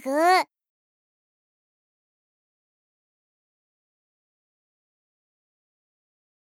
グ。